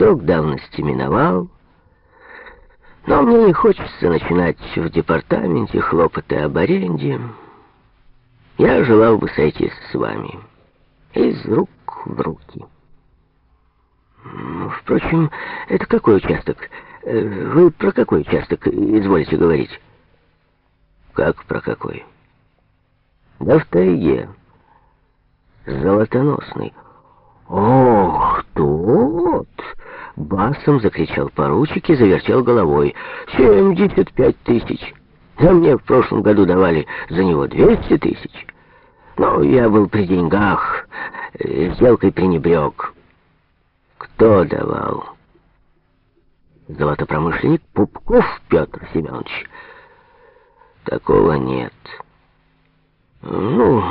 Срок давности миновал, но мне не хочется начинать в департаменте хлопоты об аренде. Я желал бы сойтись с вами из рук в руки. Впрочем, это какой участок? Э, вы про какой участок изволите говорить? Как про какой? Да в тайге. Золотоносный. Тот! Басом закричал поручик и завертел головой. «Семьдесят пять тысяч! Да мне в прошлом году давали за него двести тысяч. Но я был при деньгах, э, сделкой пренебрег». «Кто давал?» «Золотопромышленник Пупков Петр Семенович». «Такого нет». Ну,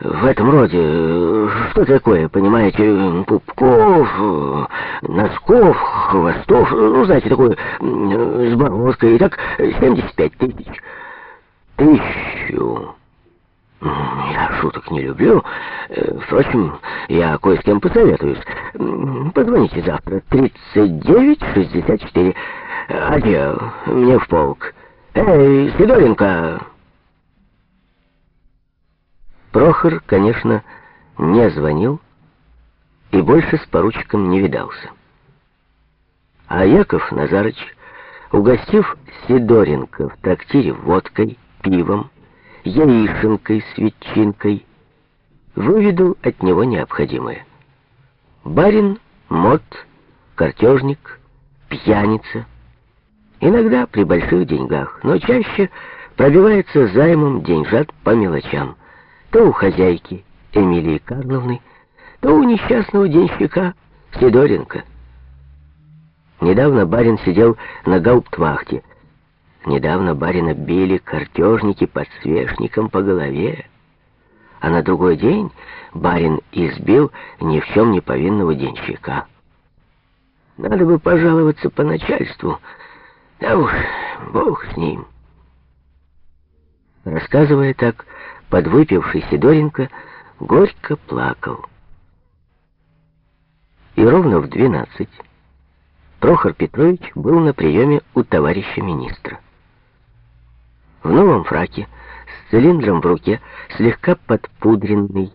в этом роде, что такое, понимаете, пупков, носков, хвостов, ну, знаете, такое с бородкой, и так 75 тысяч. Тысячу. Я шуток не люблю. Впрочем, я кое с кем посоветуюсь. Позвоните завтра. 39-64. Адьё, мне в полк. Эй, Сидоренко! Прохор, конечно, не звонил и больше с поручиком не видался. А Яков Назарыч, угостив Сидоренко в трактире водкой, пивом, яишенкой с ветчинкой, выведал от него необходимое. Барин, мод, картежник, пьяница. Иногда при больших деньгах, но чаще пробивается займом деньжат по мелочам то у хозяйки Эмилии Карловны, то у несчастного денщика Сидоренко. Недавно барин сидел на гауптвахте. Недавно барина били картежники подсвечником по голове. А на другой день барин избил ни в чем не повинного денщика. Надо бы пожаловаться по начальству. Да уж, бог с ним. Рассказывая так, подвыпивший Сидоренко горько плакал. И ровно в двенадцать Прохор Петрович был на приеме у товарища министра. В новом фраке, с цилиндром в руке, слегка подпудренный,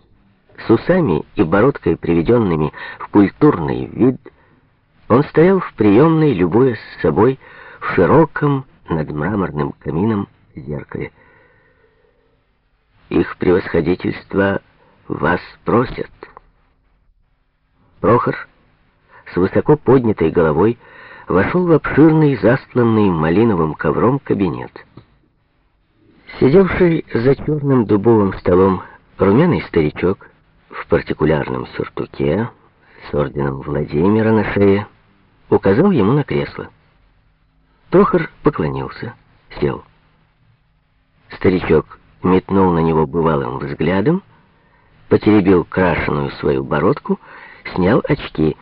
с усами и бородкой, приведенными в культурный вид, он стоял в приемной, любуясь с собой в широком над мраморным камином зеркале. Их превосходительство вас просят. Прохор с высоко поднятой головой вошел в обширный, застланный малиновым ковром кабинет. Сидевший за черным дубовым столом румяный старичок в партикулярном сюртуке с орденом Владимира на шее указал ему на кресло. Прохор поклонился, сел. Старичок метнул на него бывалым взглядом, потеребил крашеную свою бородку, снял очки.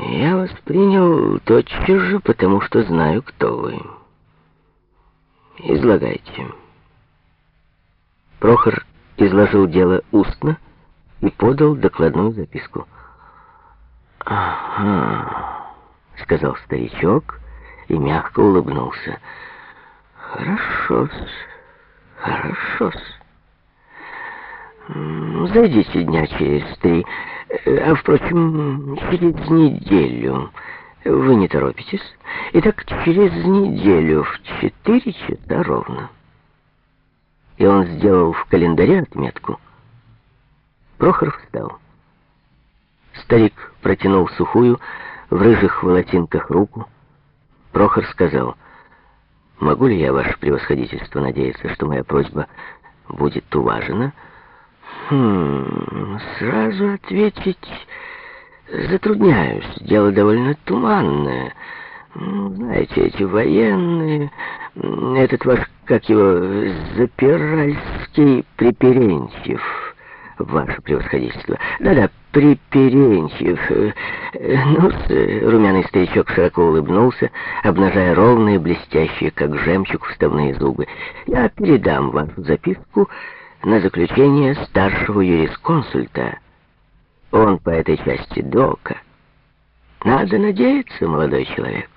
«Я вас принял тотчас же, потому что знаю, кто вы. Излагайте». Прохор изложил дело устно и подал докладную записку. «Ага», — сказал старичок и мягко улыбнулся. «Хорошо-с». Хорошо-с. Зайдите дня через три, а, впрочем, через неделю. Вы не торопитесь? Итак, через неделю в четыре часа ровно. И он сделал в календаре отметку. Прохор встал. Старик протянул сухую, в рыжих волосинках руку. Прохор сказал — Могу ли я, ваше превосходительство, надеяться, что моя просьба будет уважена? Хм, сразу ответить затрудняюсь. Дело довольно туманное. Знаете, эти военные... Этот ваш, как его, Запиральский Приперентьев, ваше превосходительство. Да-да, Приперентьев. Э, ну, румяный старичок широко улыбнулся, обнажая ровные, блестящие, как жемчуг, вставные зубы. Я передам вашу записку на заключение старшего юрисконсульта. Он по этой части дока. Надо надеяться, молодой человек.